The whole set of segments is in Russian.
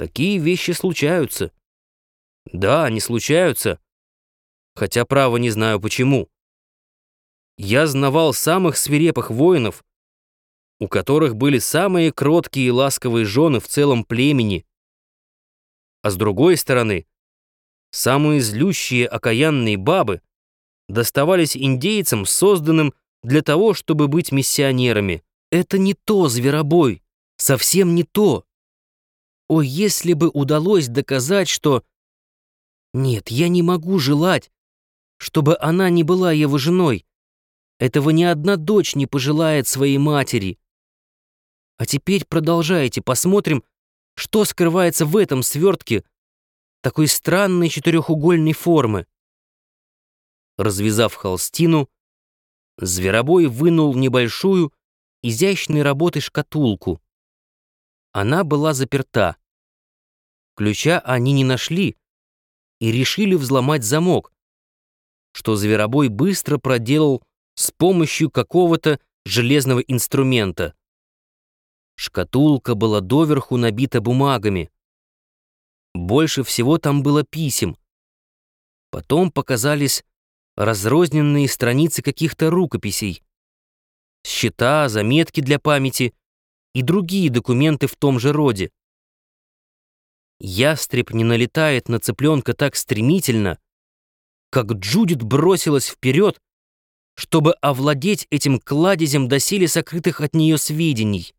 Такие вещи случаются. Да, они случаются, хотя, право, не знаю почему. Я знавал самых свирепых воинов, у которых были самые кроткие и ласковые жены в целом племени. А с другой стороны, самые злющие окаянные бабы доставались индейцам, созданным для того, чтобы быть миссионерами. Это не то, зверобой, совсем не то. О, если бы удалось доказать, что... Нет, я не могу желать, чтобы она не была его женой. Этого ни одна дочь не пожелает своей матери. А теперь продолжайте, посмотрим, что скрывается в этом свертке такой странной четырехугольной формы. Развязав холстину, Зверобой вынул небольшую, изящной работы шкатулку. Она была заперта. Ключа они не нашли и решили взломать замок, что Зверобой быстро проделал с помощью какого-то железного инструмента. Шкатулка была доверху набита бумагами. Больше всего там было писем. Потом показались разрозненные страницы каких-то рукописей, счета, заметки для памяти и другие документы в том же роде. Ястреб не налетает на цыпленка так стремительно, как Джудит бросилась вперед, чтобы овладеть этим кладезем доселе сокрытых от нее сведений.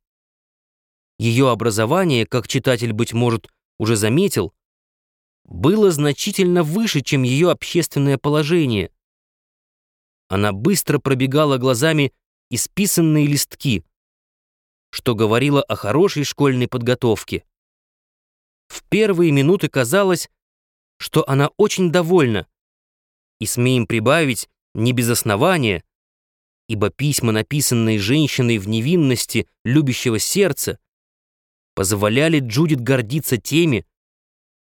Ее образование, как читатель, быть может, уже заметил, было значительно выше, чем ее общественное положение. Она быстро пробегала глазами исписанные листки, что говорило о хорошей школьной подготовке. Первые минуты казалось, что она очень довольна, и, смеем прибавить, не без основания, ибо письма, написанные женщиной в невинности любящего сердца, позволяли Джудит гордиться теми,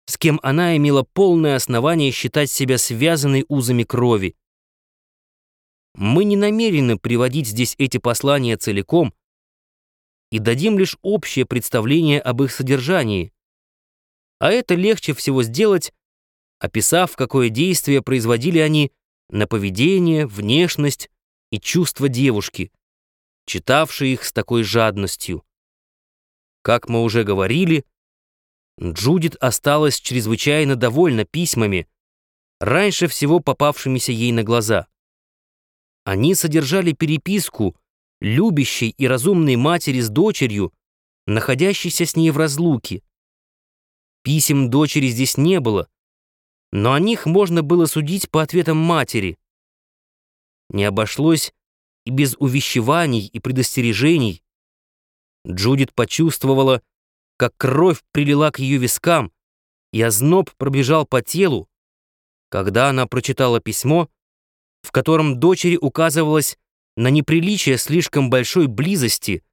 с кем она имела полное основание считать себя связанной узами крови. Мы не намерены приводить здесь эти послания целиком и дадим лишь общее представление об их содержании. А это легче всего сделать, описав, какое действие производили они на поведение, внешность и чувства девушки, читавшей их с такой жадностью. Как мы уже говорили, Джудит осталась чрезвычайно довольна письмами, раньше всего попавшимися ей на глаза. Они содержали переписку любящей и разумной матери с дочерью, находящейся с ней в разлуке. Писем дочери здесь не было, но о них можно было судить по ответам матери. Не обошлось и без увещеваний и предостережений. Джудит почувствовала, как кровь прилила к ее вискам, и озноб пробежал по телу, когда она прочитала письмо, в котором дочери указывалось на неприличие слишком большой близости,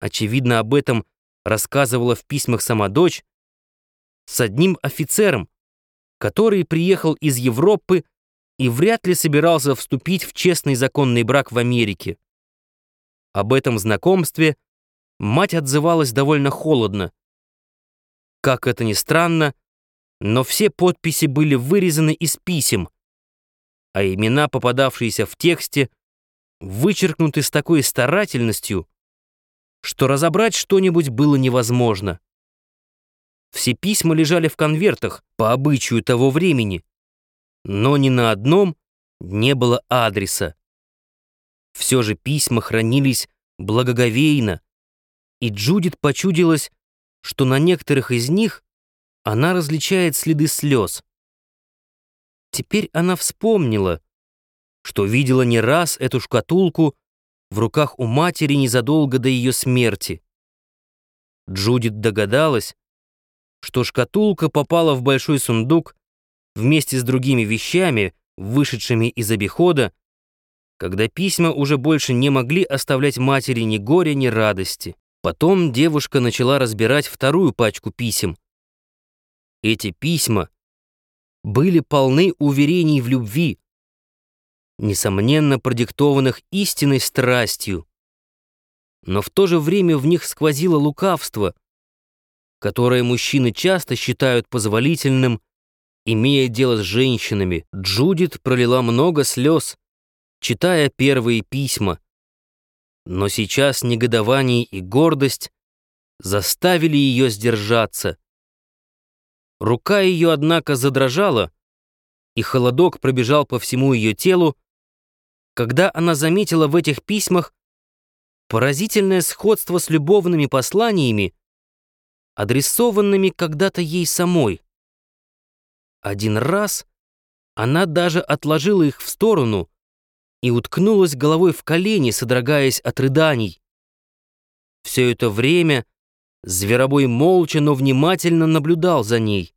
очевидно, об этом рассказывала в письмах сама дочь, с одним офицером, который приехал из Европы и вряд ли собирался вступить в честный законный брак в Америке. Об этом знакомстве мать отзывалась довольно холодно. Как это ни странно, но все подписи были вырезаны из писем, а имена, попадавшиеся в тексте, вычеркнуты с такой старательностью, что разобрать что-нибудь было невозможно. Все письма лежали в конвертах по обычаю того времени, но ни на одном не было адреса. Все же письма хранились благоговейно, и Джудит почудилась, что на некоторых из них она различает следы слез. Теперь она вспомнила, что видела не раз эту шкатулку в руках у матери незадолго до ее смерти. Джудит догадалась, что шкатулка попала в большой сундук вместе с другими вещами, вышедшими из обихода, когда письма уже больше не могли оставлять матери ни горя, ни радости. Потом девушка начала разбирать вторую пачку писем. Эти письма были полны уверений в любви, несомненно продиктованных истинной страстью. Но в то же время в них сквозило лукавство, которое мужчины часто считают позволительным, имея дело с женщинами, Джудит пролила много слез, читая первые письма. Но сейчас негодование и гордость заставили ее сдержаться. Рука ее, однако, задрожала, и холодок пробежал по всему ее телу, когда она заметила в этих письмах поразительное сходство с любовными посланиями, адресованными когда-то ей самой. Один раз она даже отложила их в сторону и уткнулась головой в колени, содрогаясь от рыданий. Все это время Зверобой молча, но внимательно наблюдал за ней.